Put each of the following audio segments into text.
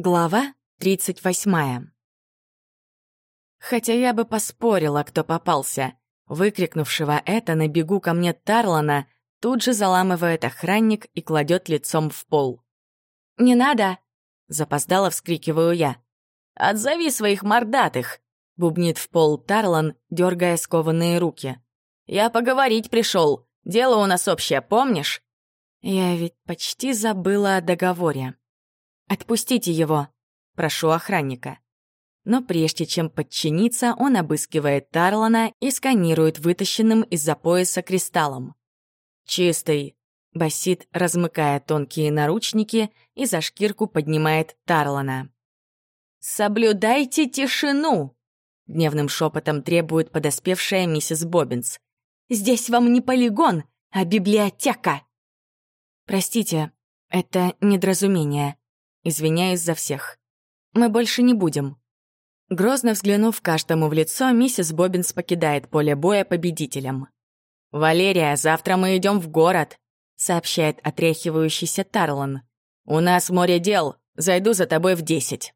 Глава 38. Хотя я бы поспорила, кто попался. Выкрикнувшего это на бегу ко мне Тарлана тут же заламывает охранник и кладет лицом в пол. «Не надо!» — запоздало вскрикиваю я. «Отзови своих мордатых!» — бубнит в пол Тарлан, дергая скованные руки. «Я поговорить пришел. Дело у нас общее, помнишь?» Я ведь почти забыла о договоре. «Отпустите его!» — прошу охранника. Но прежде чем подчиниться, он обыскивает Тарлана и сканирует вытащенным из-за пояса кристаллом. «Чистый!» — басит, размыкая тонкие наручники и за шкирку поднимает Тарлана. «Соблюдайте тишину!» — гневным шепотом требует подоспевшая миссис Боббинс. «Здесь вам не полигон, а библиотека!» «Простите, это недоразумение», Извиняюсь за всех. Мы больше не будем. Грозно взглянув каждому в лицо, миссис Боббинс покидает поле боя победителем. «Валерия, завтра мы идем в город», — сообщает отряхивающийся Тарлан. «У нас море дел. Зайду за тобой в десять».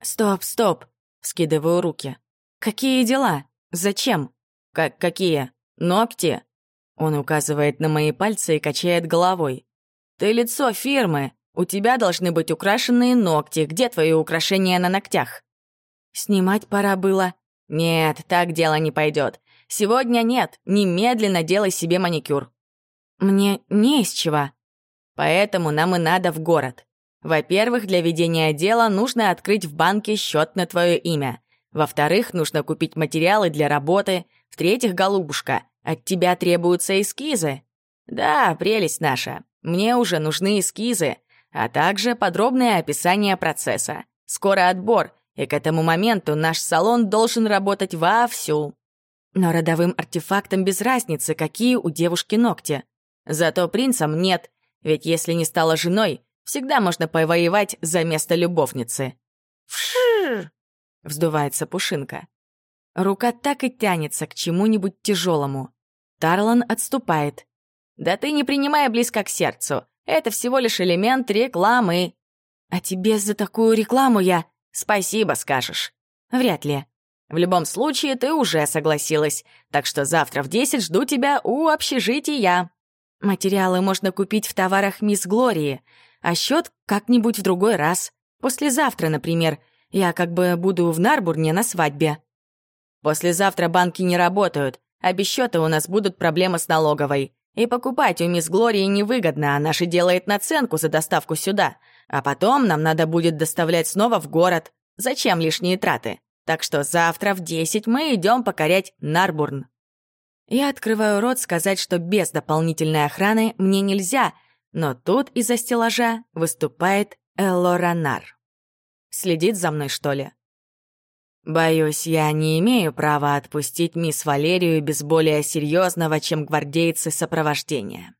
«Стоп, стоп!» — скидываю руки. «Какие дела? Зачем?» «Как какие? Ногти?» Он указывает на мои пальцы и качает головой. «Ты лицо фирмы. У тебя должны быть украшенные ногти. Где твои украшения на ногтях? Снимать пора было. Нет, так дело не пойдет. Сегодня нет. Немедленно делай себе маникюр. Мне не из чего. Поэтому нам и надо в город. Во-первых, для ведения дела нужно открыть в банке счет на твое имя. Во-вторых, нужно купить материалы для работы. В-третьих, голубушка, от тебя требуются эскизы. Да, прелесть наша. Мне уже нужны эскизы а также подробное описание процесса. Скоро отбор, и к этому моменту наш салон должен работать вовсю. Но родовым артефактам без разницы, какие у девушки ногти. Зато принцам нет, ведь если не стала женой, всегда можно повоевать за место любовницы. «Вшир!» — вздувается Пушинка. Рука так и тянется к чему-нибудь тяжелому. Тарлан отступает. «Да ты не принимай близко к сердцу. Это всего лишь элемент рекламы. А тебе за такую рекламу я спасибо скажешь. Вряд ли. В любом случае, ты уже согласилась, так что завтра в 10 жду тебя у общежития. Материалы можно купить в товарах Мисс Глории, а счет как-нибудь в другой раз. Послезавтра, например. Я как бы буду в Нарбурне на свадьбе. Послезавтра банки не работают, а без счета у нас будут проблемы с налоговой. И покупать у мисс Глории невыгодно, она же делает наценку за доставку сюда. А потом нам надо будет доставлять снова в город. Зачем лишние траты? Так что завтра в 10 мы идем покорять Нарбурн. Я открываю рот сказать, что без дополнительной охраны мне нельзя, но тут из-за стеллажа выступает Элоранар. Следит за мной, что ли? Боюсь, я не имею права отпустить мисс Валерию без более серьезного, чем гвардейцы сопровождения.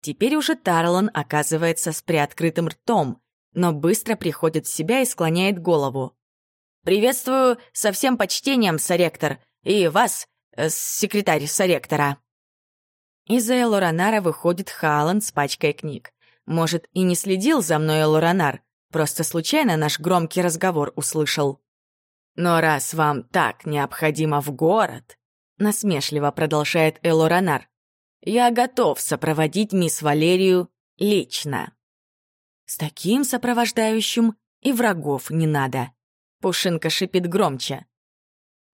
Теперь уже Тарлан оказывается с приоткрытым ртом, но быстро приходит в себя и склоняет голову. «Приветствую со всем почтением, соректор, и вас, э, секретарь соректора». Из-за Элоранара выходит Халан с пачкой книг. Может, и не следил за мной Элоранар, просто случайно наш громкий разговор услышал. «Но раз вам так необходимо в город», — насмешливо продолжает Элоранар, «я готов сопроводить мисс Валерию лично». С таким сопровождающим и врагов не надо. Пушинка шипит громче.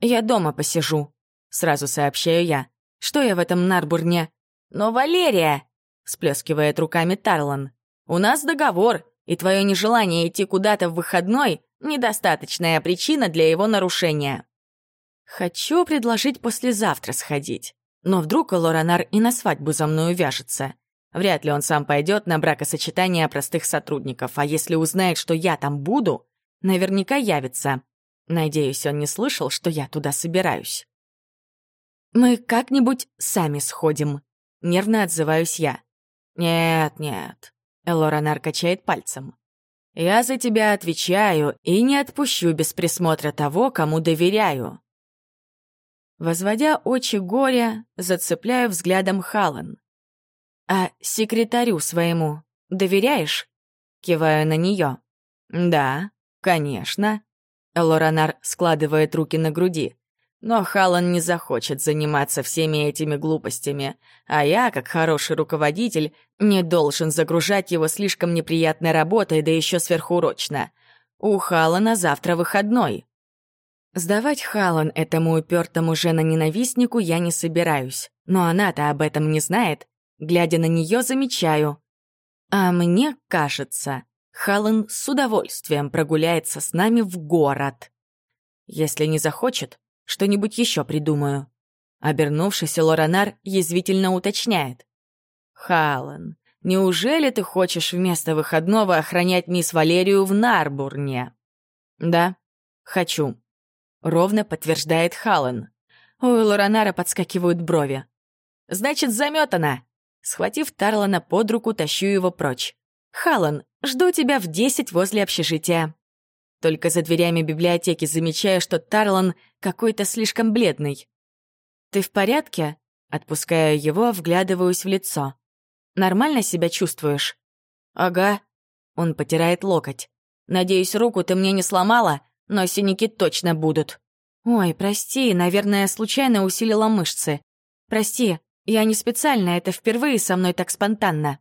«Я дома посижу», — сразу сообщаю я. «Что я в этом Нарбурне?» «Но Валерия!» — сплескивает руками Тарлан. «У нас договор, и твое нежелание идти куда-то в выходной Недостаточная причина для его нарушения. Хочу предложить послезавтра сходить. Но вдруг Лоранар и на свадьбу за мной увяжется. Вряд ли он сам пойдет на бракосочетание простых сотрудников, а если узнает, что я там буду, наверняка явится. Надеюсь, он не слышал, что я туда собираюсь. «Мы как-нибудь сами сходим», — нервно отзываюсь я. «Нет, нет», — Элоранар качает пальцем. Я за тебя отвечаю и не отпущу без присмотра того, кому доверяю. Возводя очи горя, зацепляю взглядом Халан. «А секретарю своему доверяешь?» Киваю на нее. «Да, конечно». Лоранар складывает руки на груди. Но Халан не захочет заниматься всеми этими глупостями, а я, как хороший руководитель, не должен загружать его слишком неприятной работой, да еще сверхурочно. У Халана завтра выходной. Сдавать Халан этому упертому жена-ненавистнику я не собираюсь, но она-то об этом не знает. Глядя на нее, замечаю. А мне кажется, Халан с удовольствием прогуляется с нами в город. Если не захочет, что-нибудь еще придумаю». Обернувшись, Лоранар язвительно уточняет. «Халан, неужели ты хочешь вместо выходного охранять мисс Валерию в Нарбурне?» «Да, хочу», — ровно подтверждает Халан. У Лоранара подскакивают брови. «Значит, заметана!» Схватив Тарлана под руку, тащу его прочь. «Халан, жду тебя в десять возле общежития». Только за дверями библиотеки замечаю, что Тарлан какой-то слишком бледный. «Ты в порядке?» Отпускаю его, вглядываюсь в лицо. «Нормально себя чувствуешь?» «Ага». Он потирает локоть. «Надеюсь, руку ты мне не сломала, но синяки точно будут». «Ой, прости, наверное, случайно усилила мышцы. Прости, я не специально, это впервые со мной так спонтанно.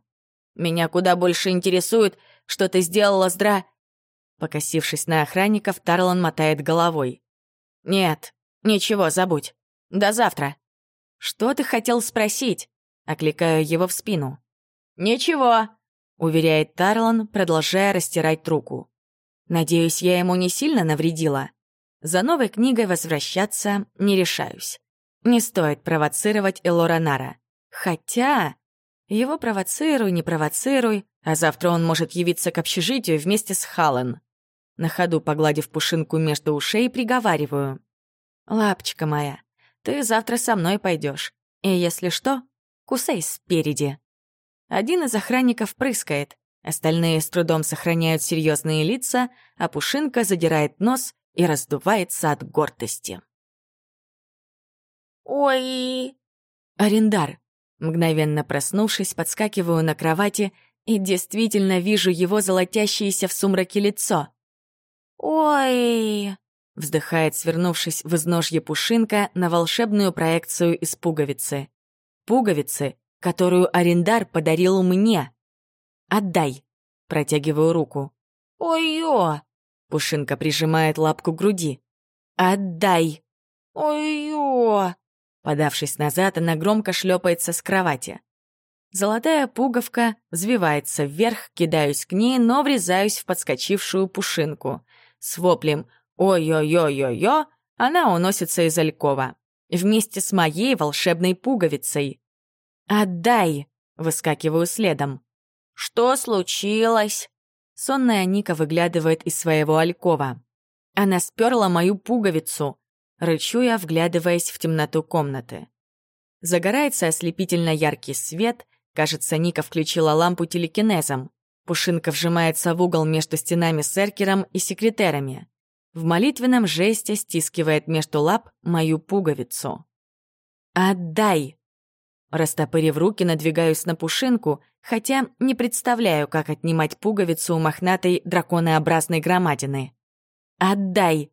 Меня куда больше интересует, что ты сделала с Дра...» Покосившись на охранников, Тарлан мотает головой. «Нет, ничего, забудь. До завтра». «Что ты хотел спросить?» Окликаю его в спину. «Ничего», — уверяет Тарлан, продолжая растирать руку. «Надеюсь, я ему не сильно навредила. За новой книгой возвращаться не решаюсь. Не стоит провоцировать Элоранара. Хотя... Его провоцируй, не провоцируй, а завтра он может явиться к общежитию вместе с Халлен. На ходу, погладив пушинку между ушей, приговариваю. «Лапочка моя, ты завтра со мной пойдешь. И если что, кусай спереди». Один из охранников прыскает, остальные с трудом сохраняют серьезные лица, а Пушинка задирает нос и раздувается от гордости. «Ой!» Арендар. Мгновенно проснувшись, подскакиваю на кровати и действительно вижу его золотящееся в сумраке лицо. «Ой!» — вздыхает, свернувшись в изножье пушинка на волшебную проекцию из пуговицы. Пуговицы, которую арендар подарил мне. «Отдай!» — протягиваю руку. «Ой-ё!» — пушинка прижимает лапку к груди. «Отдай!» «Ой-ё!» Подавшись назад, она громко шлепается с кровати. Золотая пуговка взвивается вверх, кидаюсь к ней, но врезаюсь в подскочившую пушинку — с воплем «Ой-ой-ой-ой-ой» она уносится из Алькова. Вместе с моей волшебной пуговицей. «Отдай!» — выскакиваю следом. «Что случилось?» Сонная Ника выглядывает из своего алькова. Она сперла мою пуговицу. Рычу я, вглядываясь в темноту комнаты. Загорается ослепительно яркий свет. Кажется, Ника включила лампу телекинезом. Пушинка вжимается в угол между стенами с эркером и секретерами. В молитвенном жесте стискивает между лап мою пуговицу. «Отдай!» Растопырив руки, надвигаюсь на Пушинку, хотя не представляю, как отнимать пуговицу у мохнатой драконообразной громадины. «Отдай!»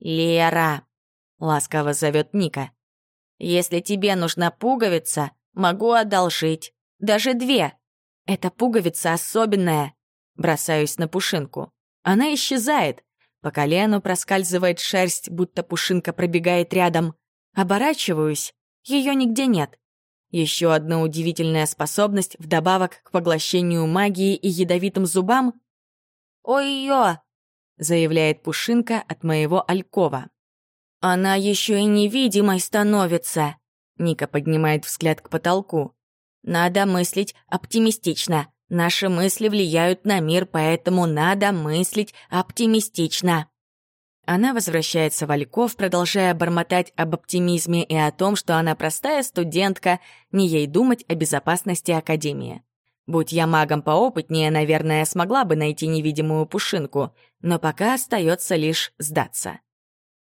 «Лера!» — ласково зовет Ника. «Если тебе нужна пуговица, могу одолжить. Даже две. Эта пуговица особенная. Бросаюсь на пушинку. Она исчезает. По колену проскальзывает шерсть, будто пушинка пробегает рядом. Оборачиваюсь. Ее нигде нет. Еще одна удивительная способность вдобавок к поглощению магии и ядовитым зубам. «Ой-ё!» — заявляет Пушинка от моего Алькова. «Она еще и невидимой становится!» Ника поднимает взгляд к потолку. Надо мыслить оптимистично. Наши мысли влияют на мир, поэтому надо мыслить оптимистично. Она возвращается в Альков, продолжая бормотать об оптимизме и о том, что она простая студентка, не ей думать о безопасности Академии. Будь я магом поопытнее, наверное, смогла бы найти невидимую пушинку, но пока остается лишь сдаться.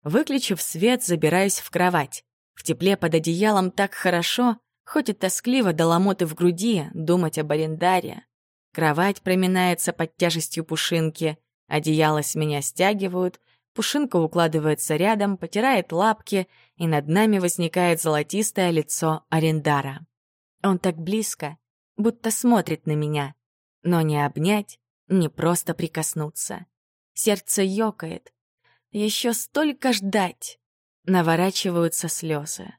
Выключив свет, забираюсь в кровать. В тепле под одеялом так хорошо, Хоть и тоскливо до ломоты в груди думать об арендаре. Кровать проминается под тяжестью пушинки, Одеяло с меня стягивают, Пушинка укладывается рядом, потирает лапки, и над нами возникает золотистое лицо Арендара. Он так близко, будто смотрит на меня, но не обнять, не просто прикоснуться. Сердце ёкает. Еще столько ждать. Наворачиваются слезы.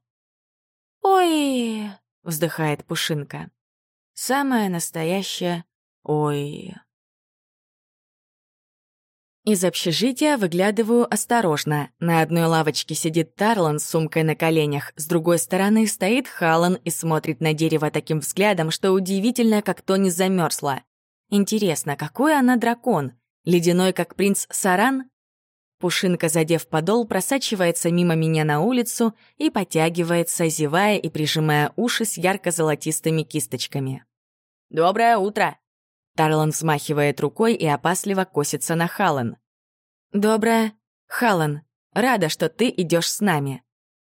«Ой!» — вздыхает Пушинка. Самое настоящее «Ой!» Из общежития выглядываю осторожно. На одной лавочке сидит Тарлан с сумкой на коленях, с другой стороны стоит Халан и смотрит на дерево таким взглядом, что удивительно, как то не замерзла. Интересно, какой она дракон? Ледяной, как принц Саран? Пушинка, задев подол, просачивается мимо меня на улицу и потягивается, зевая и прижимая уши с ярко-золотистыми кисточками. «Доброе утро!» Тарлан взмахивает рукой и опасливо косится на Халан. «Доброе. Халан, рада, что ты идешь с нами».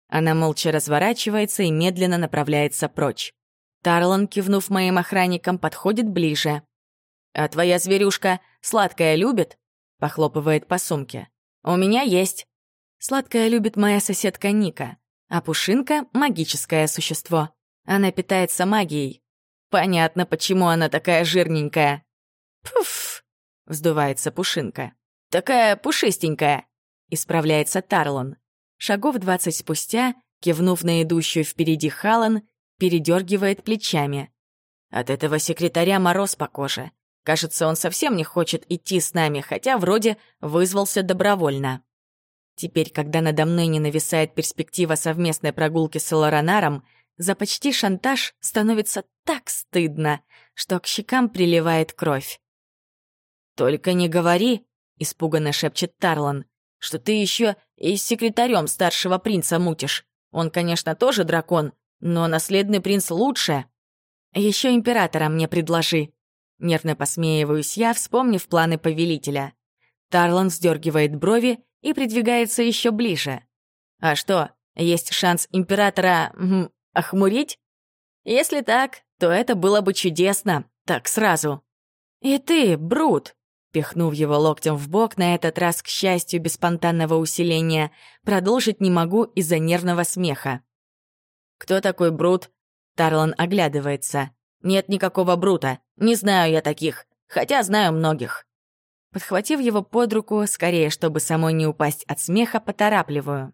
Она молча разворачивается и медленно направляется прочь. Тарлан, кивнув моим охранникам, подходит ближе. «А твоя зверюшка сладкое любит?» — похлопывает по сумке. «У меня есть». Сладкое любит моя соседка Ника, а Пушинка — магическое существо. Она питается магией. Понятно, почему она такая жирненькая. Пуф, вздувается Пушинка. Такая пушистенькая, исправляется Тарлон. Шагов двадцать спустя, кивнув на идущую впереди Халан, передергивает плечами. От этого секретаря мороз по коже. Кажется, он совсем не хочет идти с нами, хотя вроде вызвался добровольно. Теперь, когда надо мной не нависает перспектива совместной прогулки с Лоранаром, за почти шантаж становится так стыдно, что к щекам приливает кровь. «Только не говори», — испуганно шепчет Тарлан, «что ты еще и с секретарем старшего принца мутишь. Он, конечно, тоже дракон, но наследный принц лучше. Еще императора мне предложи». Нервно посмеиваюсь я, вспомнив планы повелителя. Тарлан вздергивает брови и придвигается еще ближе. «А что, есть шанс императора Охмурить? Если так, то это было бы чудесно, так сразу. И ты, Брут, пихнув его локтем в бок, на этот раз, к счастью, без спонтанного усиления, продолжить не могу из-за нервного смеха. «Кто такой Брут?» Тарлан оглядывается. «Нет никакого Брута. Не знаю я таких. Хотя знаю многих». Подхватив его под руку, скорее, чтобы самой не упасть от смеха, поторапливаю.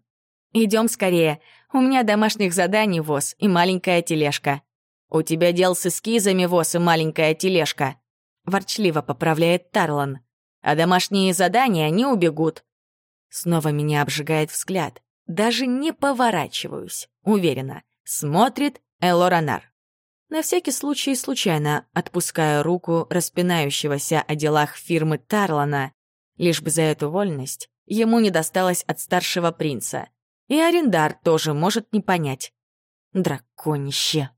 Идем скорее. У меня домашних заданий ВОЗ и маленькая тележка. У тебя дел с эскизами ВОЗ и маленькая тележка. Ворчливо поправляет Тарлан. А домашние задания не убегут. Снова меня обжигает взгляд. Даже не поворачиваюсь. Уверена. Смотрит Элоранар. На всякий случай случайно отпускаю руку распинающегося о делах фирмы Тарлана, лишь бы за эту вольность ему не досталось от старшего принца — и арендар тоже может не понять. Драконище.